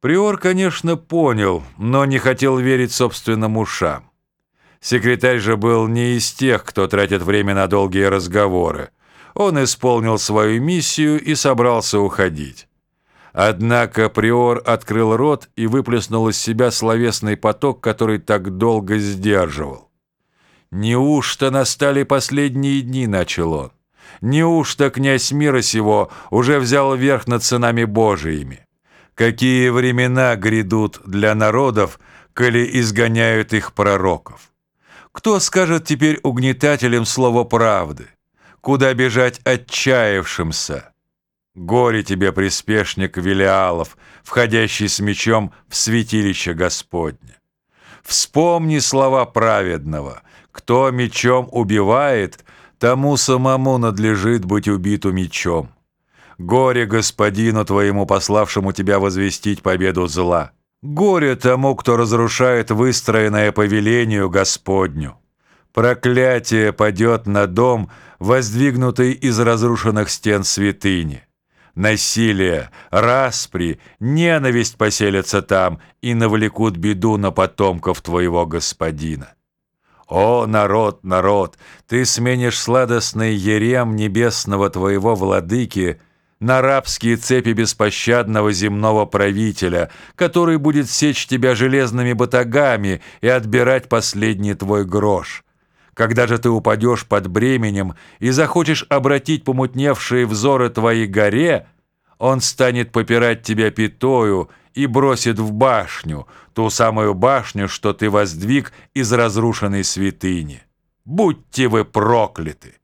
Приор, конечно, понял, но не хотел верить собственным ушам. Секретарь же был не из тех, кто тратит время на долгие разговоры. Он исполнил свою миссию и собрался уходить. Однако Приор открыл рот и выплеснул из себя словесный поток, который так долго сдерживал. «Неужто настали последние дни?» — начал он. «Неужто князь мира сего уже взял верх над сынами Божиими? Какие времена грядут для народов, коли изгоняют их пророков? Кто скажет теперь угнетателям слово правды? Куда бежать отчаявшимся? Горе тебе, приспешник Велиалов, входящий с мечом в святилище Господне. Вспомни слова праведного. Кто мечом убивает, тому самому надлежит быть убиту мечом. Горе господину твоему, пославшему тебя возвестить победу зла. Горе тому, кто разрушает выстроенное по велению Господню. Проклятие падет на дом, воздвигнутый из разрушенных стен святыни. Насилие, распри, ненависть поселятся там и навлекут беду на потомков твоего господина. О, народ, народ, ты сменишь сладостный ерем небесного твоего владыки на рабские цепи беспощадного земного правителя, который будет сечь тебя железными батагами и отбирать последний твой грош. Когда же ты упадешь под бременем и захочешь обратить помутневшие взоры твои горе, он станет попирать тебя пятою и бросит в башню, ту самую башню, что ты воздвиг из разрушенной святыни. Будьте вы прокляты!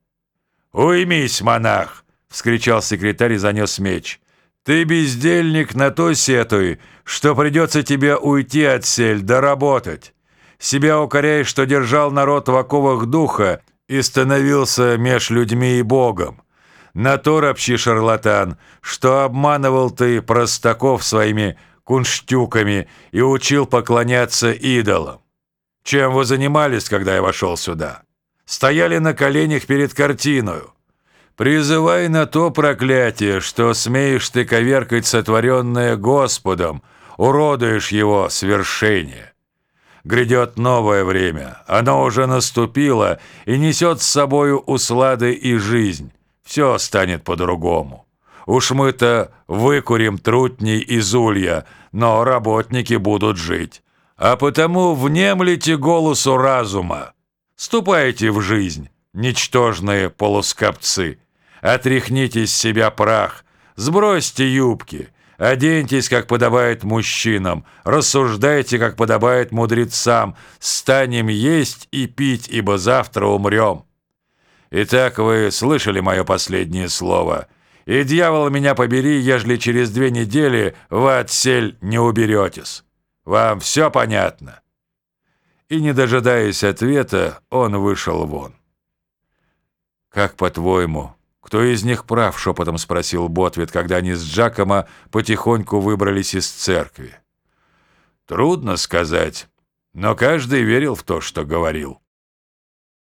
Уймись, монах! Вскричал секретарь и занес меч. «Ты бездельник на то сетуй, что придется тебе уйти от сель, доработать. Себя укоряй, что держал народ в оковах духа и становился меж людьми и Богом. На то ропщи, шарлатан, что обманывал ты простаков своими кунштюками и учил поклоняться идолам. Чем вы занимались, когда я вошел сюда? Стояли на коленях перед картиною. Призывай на то проклятие, что смеешь ты коверкать сотворенное Господом, уродуешь его свершение. Грядет новое время, оно уже наступило и несет с собою услады и жизнь. Все станет по-другому. Уж мы-то выкурим трутней из улья, но работники будут жить. А потому внемлите голосу разума. Ступайте в жизнь, ничтожные полускопцы. Отряхните с себя прах, сбросьте юбки, оденьтесь, как подобает мужчинам, рассуждайте, как подобает мудрецам, станем есть и пить, ибо завтра умрем. Итак, вы слышали мое последнее слово, и дьявол меня побери, ежели через две недели вы отсель не уберетесь. Вам все понятно?» И, не дожидаясь ответа, он вышел вон. «Как по-твоему, «Кто из них прав?» — шепотом спросил Ботвит, когда они с Джакома потихоньку выбрались из церкви. «Трудно сказать, но каждый верил в то, что говорил».